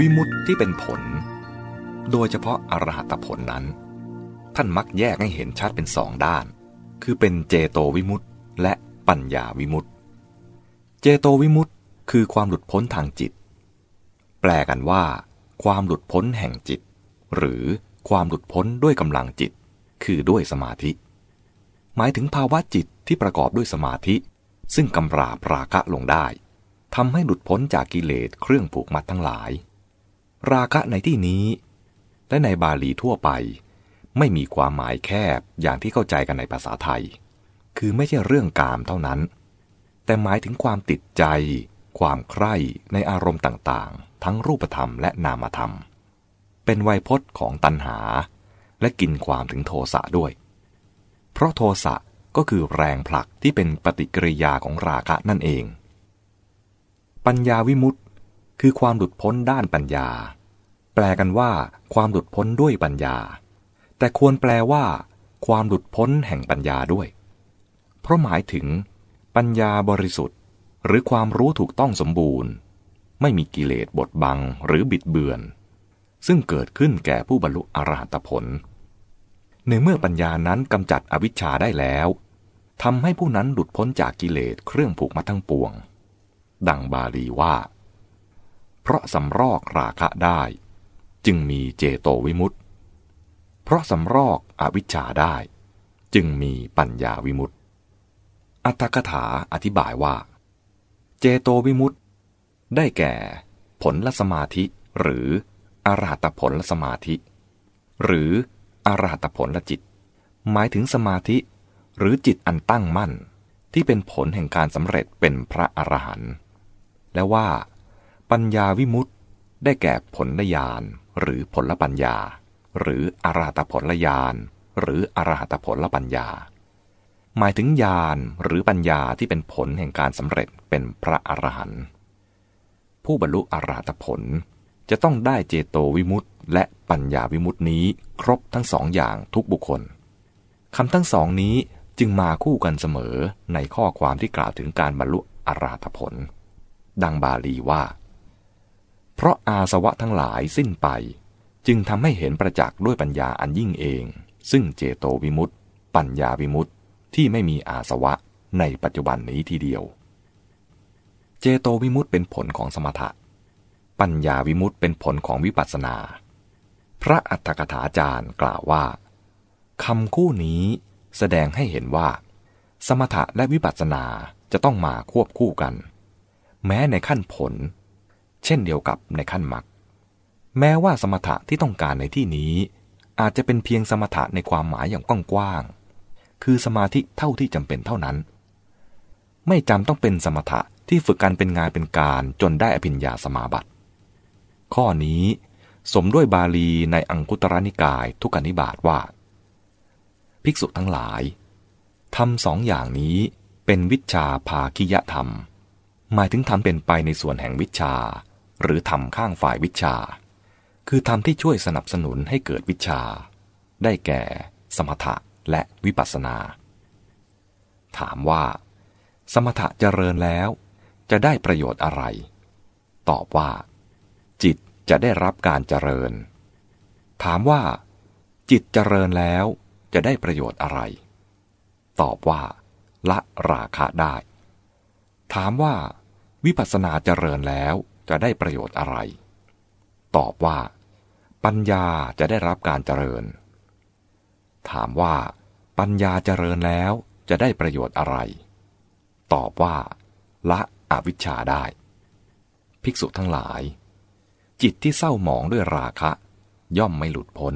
วิมุตติที่เป็นผล โดยเฉพาะอรหัตผลนั้น ท่านมักแยกให้เห็นชัดเป็นสองด้าน คือเป็นเจโตวิมุตติและปัญญาวิมุตติ เจโตวิมุตติคือความหลุดพ้นทางจิต แปลกันว่า ความหลุดพ้นแห่งจิต หรือความหลุดพ้นด้วยกำลังจิต คือด้วยสมาธิ หมายถึงภาวะจิตที่ประกอบด้วยสมาธิ ซึ่งกำราบราคะลงได้ทำให้หลุดพ้นจากกิเลสเครื่องผูกมัดทั้งหลาย ราคะในที่นี้ และในบาลีทั่วไป ไม่มีความหมายแคบอย่างที่เข้าใจกันในภาษาไทย คือไม่ใช่เรื่องกามเท่านั้น แต่หมายถึงความติดใจ ความใคร่ในอารมณ์ต่างๆ ทั้งรูปธรรมและนามธรรม เป็นไวยพจน์ของตัณหา และกินความถึงโทสะด้วย เพราะโทสะก็คือแรงผลักที่เป็นปฏิกิริยาของราคะนั่นเอง ปัญญาวิมุตต คือความหลุดพ้นด้านปัญญา แปลกันว่า ความหลุดพ้นด้วยปัญญา แต่ควรแปลว่า ความหลุดพ้นแห่งปัญญาด้วย เพราะหมายถึง ปัญญาบริสุทธิ์ หรือความรู้ถูกต้องสมบูรณ์ ไม่มีกิเลสบดบังหรือบิดเบือน ซึ่งเกิดขึ้นแก่ผู้บรรลุอรหัตผล ในเมื่อปัญญานั้นกำจัดอวิชชาได้แล้วทำให้ผู้นั้นหลุดพ้นจากกิเลสเครื่องผูกมัดทั้งปวง ดังบาลีว่า เพราะสำรอกราคะได้ จึงมีเจโตวิมุตต์เพราะสำรอกอวิชชาได้ จึงมีปัญญาวิมุตต์อัตถกถาอธิบายว่า เจโตวิมุตต์ได้แก่ผลละสมาธิหรืออรหัตผลละสมาธิ หรืออรหัตผลละจิต หมายถึงสมาธิหรือจิตอันตั้งมั่นที่เป็นผลแห่งการสำเร็จเป็นพระอรหันต์และว่า ปัญญาวิมุตต์ได้แก่ผลลญาณหรือผลปัญญา หรืออรหัตผลญาณหรืออรหัตผลปัญญา หมายถึงญาณหรือปัญญาที่เป็นผลแห่งการสำเร็จเป็นพระอรหันต์ผู้บรรลุอรหัตผลจะต้องได้เจโตวิมุตต์และปัญญาวิมุตตินี้ครบทั้งสองอย่างทุกบุคคลคำทั้งสองนี้จึงมาคู่กันเสมอในข้อความที่กล่าวถึงการบรรลุอรหัตผล ดังบาลีว่า เพราะอาสวะทั้งหลายสิ้นไป จึงทำให้เห็นประจักษ์ด้วยปัญญาอันยิ่งเอง ซึ่งเจโตวิมุตต์ปัญญาวิมุตต์ที่ไม่มีอาสวะในปัจจุบันนี้ทีเดียว เจโตวิมุตต์เป็นผลของสมถะ ปัญญาวิมุตต์เป็นผลของวิปัสสนา พระอัฏฐกถาจารย์กล่าวว่าคำคู่นี้แสดงให้เห็นว่า สมถะและวิปัสสนาจะต้องมาควบคู่กัน แม้ในขั้นผล เช่นเดียวกับในขั้นมรรคแม้ว่าสมถะที่ต้องการในที่นี้ อาจจะเป็นเพียงสมถะในความหมายอย่างกว้างๆคือสมาธิเท่าที่จำเป็นเท่านั้น ไม่จำต้องเป็นสมถะที่ฝึกกันเป็นงานเป็นการจนได้อภิญญาสมาบัติ ข้อนี้สมด้วยบาลีในอังคุตรนิกายทุกนิบาตว่า ภิกษุทั้งหลายทำสองอย่างนี้เป็นวิชาภาคิยธรรม หมายถึงทำเป็นไปในส่วนแห่งวิชา หรือทำข้างฝ่ายวิชา คือทำที่ช่วยสนับสนุนให้เกิดวิชา ได้แก่ สมถะและวิปัสสนา ถามว่า สมถะเจริญแล้ว จะได้ประโยชน์อะไร ตอบว่า จิตจะได้รับการเจริญ ถามว่า จิตเจริญแล้วจะได้ประโยชน์อะไร ตอบว่า ละราคะได้ ถามว่า วิปัสสนาเจริญแล้ว จะได้ประโยชน์อะไร ตอบว่า ปัญญาจะได้รับการเจริญ ถามว่า ปัญญาเจริญแล้วจะได้ประโยชน์อะไร ตอบว่า ละอวิชชาได้ ภิกษุทั้งหลาย จิตที่เศร้าหมองด้วยราคะ ย่อมไม่หลุดพ้น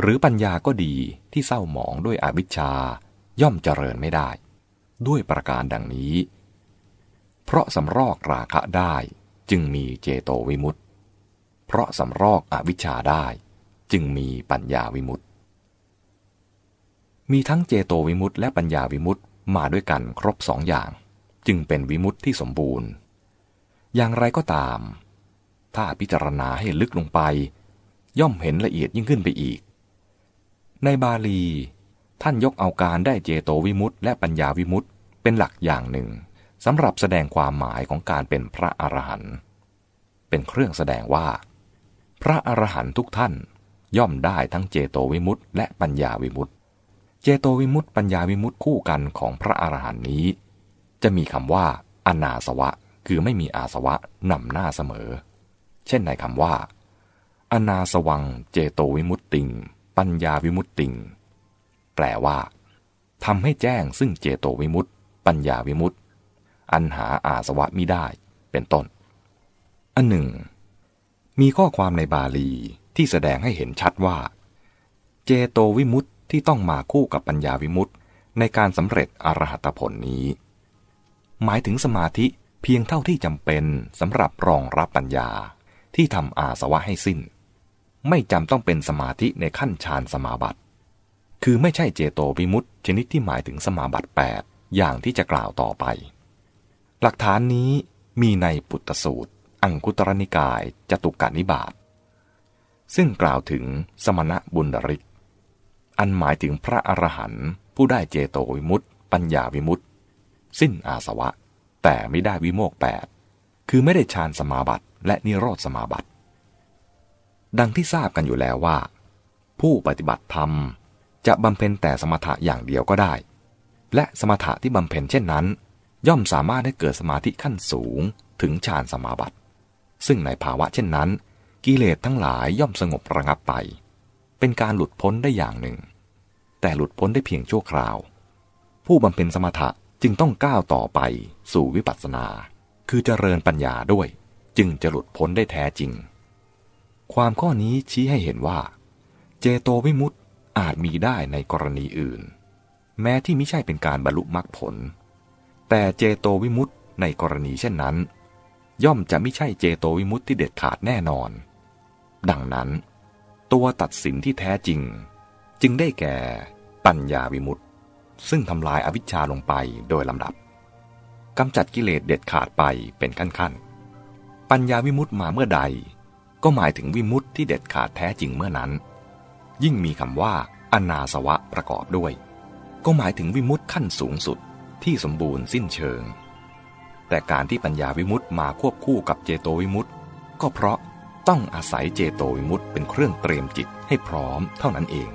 หรือปัญญาก็ดีที่เศร้าหมองด้วยอวิชชา ย่อมเจริญไม่ได้ ด้วยประการดังนี้ เพราะสำรอกราคะได้ จึงมีเจโตวิมุตต์เพราะสำรอกอวิชชาได้จึงมีปัญญาวิมุตต์มีทั้งเจโตวิมุตต์และปัญญาวิมุตต์มาด้วยกันครบสองอย่าง จึงเป็นวิมุตต์ที่สมบูรณ์ อย่างไรก็ตาม ถ้าพิจารณาให้ลึกลงไป ย่อมเห็นละเอียดยิ่งขึ้นไปอีก ในบาลี ท่านยกเอาการได้เจโตวิมุตต์และปัญญาวิมุตต์เป็นหลักอย่างหนึ่ง สำหรับแสดงความหมายของการเป็นพระอรหันต์เป็นเครื่องแสดงว่า พระอรหันตุทุกท่านย่อมได้ทั้งเจโตวิมุตต์และปัญญาวิมุตต์เจโตวิมุตต์ปัญญาวิมุตต์คู่กันของพระอรหันต์นี้ จะมีคำว่า อนาสวะ คือไม่มีอาสวะนำหน้าเสมอ เช่นในคำว่า อนาสวังเจโตวิมุตติง ปัญญาวิมุตติง แปลว่าทำให้แจ้งซึ่งเจโตวิมุตติปัญญาวิมุตติ อันหาอาสวะมิได้ เป็นต้น อันหนึ่ง มีข้อความในบาลีที่แสดงให้เห็นชัดว่า เจโตวิมุตติที่ต้องมาคู่กับปัญญาวิมุตติในการสำเร็จอรหัตผลนี้ หมายถึงสมาธิเพียงเท่าที่จำเป็นสำหรับรองรับปัญญาที่ทำอาสวะให้สิ้น ไม่จำต้องเป็นสมาธิในขั้นฌานสมาบัติ คือไม่ใช่เจโตวิมุตติชนิดที่หมายถึงสมาบัติ 8 อย่างที่จะกล่าวต่อไป หลักฐานนี้มีในปุตตสูตร อังคุตรนิกายจตุกานิบาต ซึ่งกล่าวถึงสมณะบุญริก อันหมายถึงพระอรหันต์ผู้ได้เจโตวิมุตติปัญญาวิมุตติสิ้นอาสวะ แต่ไม่ได้วิโมกแปดคือไม่ได้ฌานสมาบัติและนิโรธสมาบัติ ดังที่ทราบกันอยู่แล้วว่า ผู้ปฏิบัติธรรมจะบำเพ็ญแต่สมถะอย่างเดียวก็ได้ และสมถะที่บำเพ็ญเช่นนั้น ย่อมสามารถให้เกิดสมาธิขั้นสูงถึงฌานสมาบัติ ซึ่งในภาวะเช่นนั้น กิเลสทั้งหลายย่อมสงบระงับไป เป็นการหลุดพ้นได้อย่างหนึ่ง แต่หลุดพ้นได้เพียงชั่วคราว ผู้บำเพ็ญสมถะจึงต้องก้าวต่อไปสู่วิปัสสนา คือเจริญปัญญาด้วย จึงจะหลุดพ้นได้แท้จริง ความข้อนี้ชี้ให้เห็นว่า เจโตวิมุตต์อาจมีได้ในกรณีอื่น แม้ที่ไม่ใช่เป็นการบรรลุมรรคผล แต่เจโตวิมุตต์ในกรณีเช่นนั้น ย่อมจะไม่ใช่เจโตวิมุตต์ที่เด็ดขาดแน่นอน ดังนั้น ตัวตัดสินที่แท้จริง จึงได้แก่ปัญญาวิมุตติซึ่งทำลายอวิชชาลงไปโดยลำดับกำจัดกิเลสเด็ดขาดไปเป็นขั้นๆ ปัญญาวิมุตติมาเมื่อใด ก็หมายถึงวิมุตติที่เด็ดขาดแท้จริงเมื่อนั้น ยิ่งมีคำว่าอนาสวะประกอบด้วย ก็หมายถึงวิมุตติขั้นสูงสุด ที่สมบูรณ์สิ้นเชิง แต่การที่ปัญญาวิมุตต์มาควบคู่กับเจโตวิมุตต์ก็เพราะต้องอาศัยเจโตวิมุตต์เป็นเครื่องเตรียมจิตให้พร้อมเท่านั้นเอง